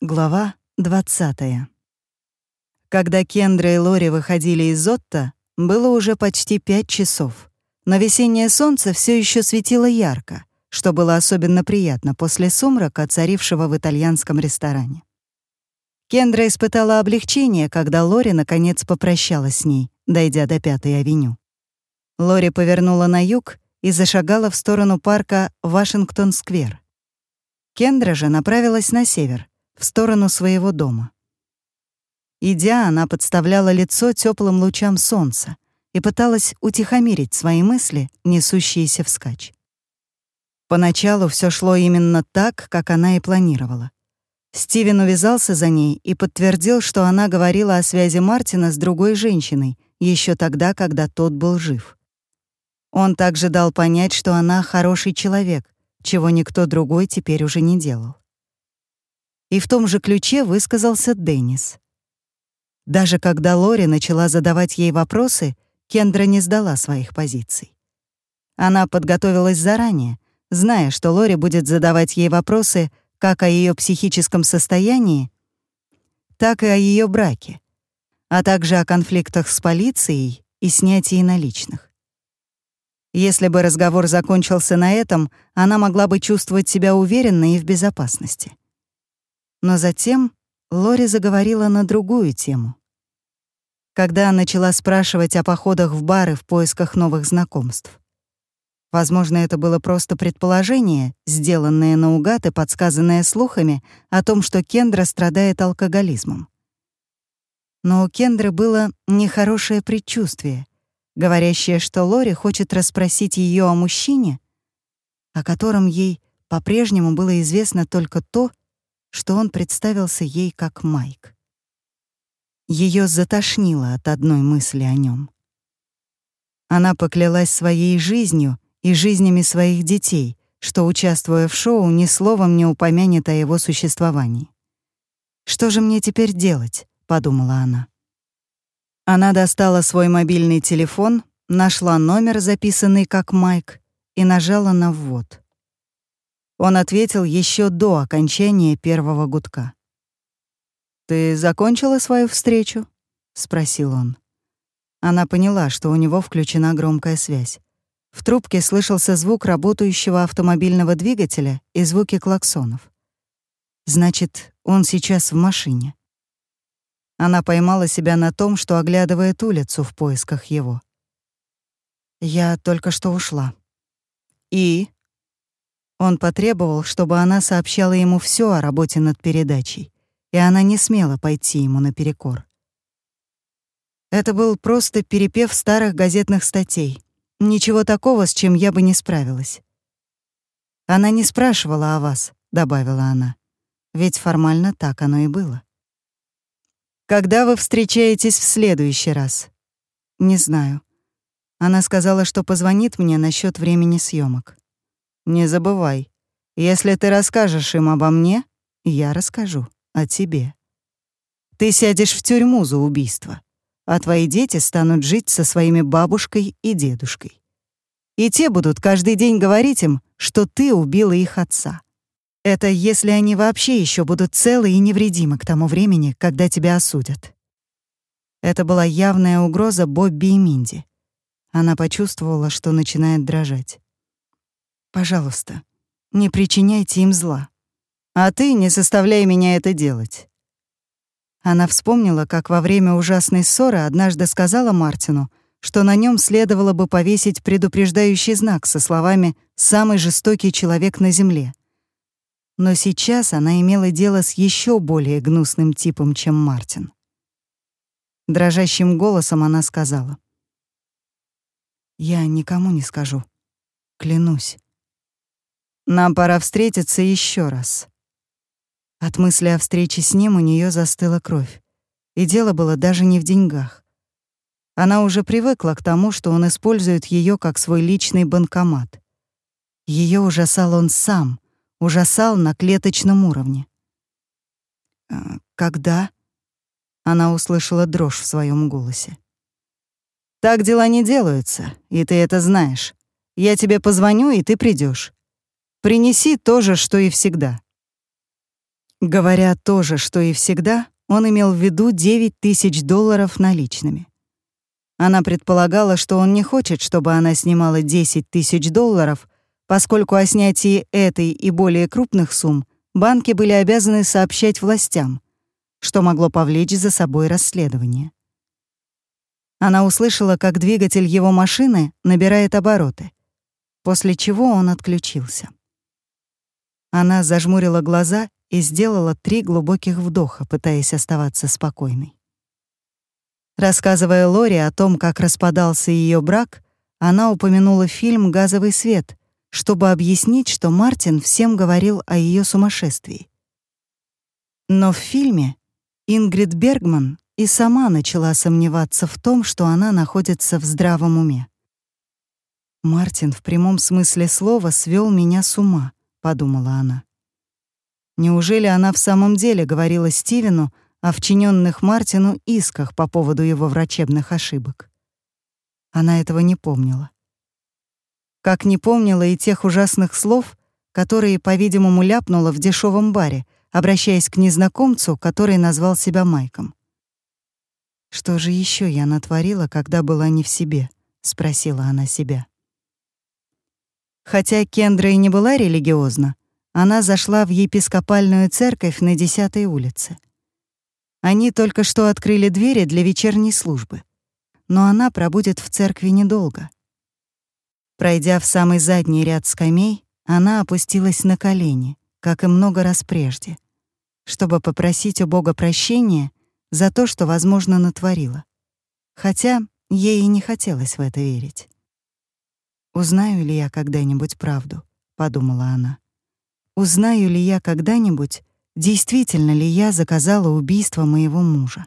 Глава 20. Когда Кендра и Лори выходили из Отто, было уже почти пять часов. Но весеннее солнце все еще светило ярко, что было особенно приятно после сумрака, царившего в итальянском ресторане. Кендра испытала облегчение, когда Лори наконец попрощалась с ней, дойдя до Пятой авеню. Лори повернула на юг и зашагала в сторону парка Вашингтон-сквер. Кендра же направилась на север, в сторону своего дома. Идя, она подставляла лицо теплым лучам солнца и пыталась утихомирить свои мысли, несущиеся вскачь. Поначалу все шло именно так, как она и планировала. Стивен увязался за ней и подтвердил, что она говорила о связи Мартина с другой женщиной еще тогда, когда тот был жив. Он также дал понять, что она хороший человек, чего никто другой теперь уже не делал. И в том же ключе высказался Деннис. Даже когда Лори начала задавать ей вопросы, Кендра не сдала своих позиций. Она подготовилась заранее, зная, что Лори будет задавать ей вопросы как о ее психическом состоянии, так и о ее браке, а также о конфликтах с полицией и снятии наличных. Если бы разговор закончился на этом, она могла бы чувствовать себя уверенно и в безопасности. Но затем Лори заговорила на другую тему. Когда начала спрашивать о походах в бары в поисках новых знакомств. Возможно, это было просто предположение, сделанное наугад и подсказанное слухами о том, что Кендра страдает алкоголизмом. Но у Кендры было нехорошее предчувствие, говорящее, что Лори хочет расспросить ее о мужчине, о котором ей по-прежнему было известно только то, что он представился ей как Майк. Ее затошнило от одной мысли о нем. Она поклялась своей жизнью и жизнями своих детей, что, участвуя в шоу, ни словом не упомянет о его существовании. «Что же мне теперь делать?» — подумала она. Она достала свой мобильный телефон, нашла номер, записанный как Майк, и нажала на ввод. Он ответил еще до окончания первого гудка. «Ты закончила свою встречу?» — спросил он. Она поняла, что у него включена громкая связь. В трубке слышался звук работающего автомобильного двигателя и звуки клаксонов. Значит, он сейчас в машине. Она поймала себя на том, что оглядывает улицу в поисках его. «Я только что ушла». «И?» Он потребовал, чтобы она сообщала ему все о работе над передачей, и она не смела пойти ему наперекор. Это был просто перепев старых газетных статей. Ничего такого, с чем я бы не справилась. «Она не спрашивала о вас», — добавила она. «Ведь формально так оно и было». «Когда вы встречаетесь в следующий раз?» «Не знаю». Она сказала, что позвонит мне насчет времени съемок. Не забывай, если ты расскажешь им обо мне, я расскажу о тебе. Ты сядешь в тюрьму за убийство, а твои дети станут жить со своими бабушкой и дедушкой. И те будут каждый день говорить им, что ты убила их отца. Это если они вообще еще будут целы и невредимы к тому времени, когда тебя осудят. Это была явная угроза Бобби и Минди. Она почувствовала, что начинает дрожать. Пожалуйста, не причиняйте им зла. А ты не заставляй меня это делать». Она вспомнила, как во время ужасной ссоры однажды сказала Мартину, что на нем следовало бы повесить предупреждающий знак со словами «самый жестокий человек на земле». Но сейчас она имела дело с еще более гнусным типом, чем Мартин. Дрожащим голосом она сказала. «Я никому не скажу. Клянусь. Нам пора встретиться еще раз. От мысли о встрече с ним у нее застыла кровь. И дело было даже не в деньгах. Она уже привыкла к тому, что он использует ее как свой личный банкомат. Ее ужасал он сам, ужасал на клеточном уровне. «Э, «Когда?» — она услышала дрожь в своем голосе. «Так дела не делаются, и ты это знаешь. Я тебе позвоню, и ты придешь. Принеси то же, что и всегда». Говоря то же, что и всегда, он имел в виду 9 тысяч долларов наличными. Она предполагала, что он не хочет, чтобы она снимала 10 тысяч долларов, поскольку о снятии этой и более крупных сумм банки были обязаны сообщать властям, что могло повлечь за собой расследование. Она услышала, как двигатель его машины набирает обороты, после чего он отключился. Она зажмурила глаза и сделала три глубоких вдоха, пытаясь оставаться спокойной. Рассказывая Лори о том, как распадался ее брак, она упомянула фильм «Газовый свет», чтобы объяснить, что Мартин всем говорил о ее сумасшествии. Но в фильме Ингрид Бергман и сама начала сомневаться в том, что она находится в здравом уме. «Мартин в прямом смысле слова свел меня с ума», — подумала она. Неужели она в самом деле говорила Стивену, о вчиненных Мартину исках по поводу его врачебных ошибок. Она этого не помнила. Как не помнила и тех ужасных слов, которые, по-видимому, ляпнула в дешевом баре, обращаясь к незнакомцу, который назвал себя Майком. «Что же еще я натворила, когда была не в себе?» — спросила она себя. Хотя Кендра и не была религиозна, она зашла в епископальную церковь на 10-й улице. Они только что открыли двери для вечерней службы, но она пробудет в церкви недолго. Пройдя в самый задний ряд скамей, она опустилась на колени, как и много раз прежде, чтобы попросить у Бога прощения за то, что, возможно, натворила. Хотя ей и не хотелось в это верить. «Узнаю ли я когда-нибудь правду?» — подумала она. «Узнаю ли я когда-нибудь, действительно ли я заказала убийство моего мужа.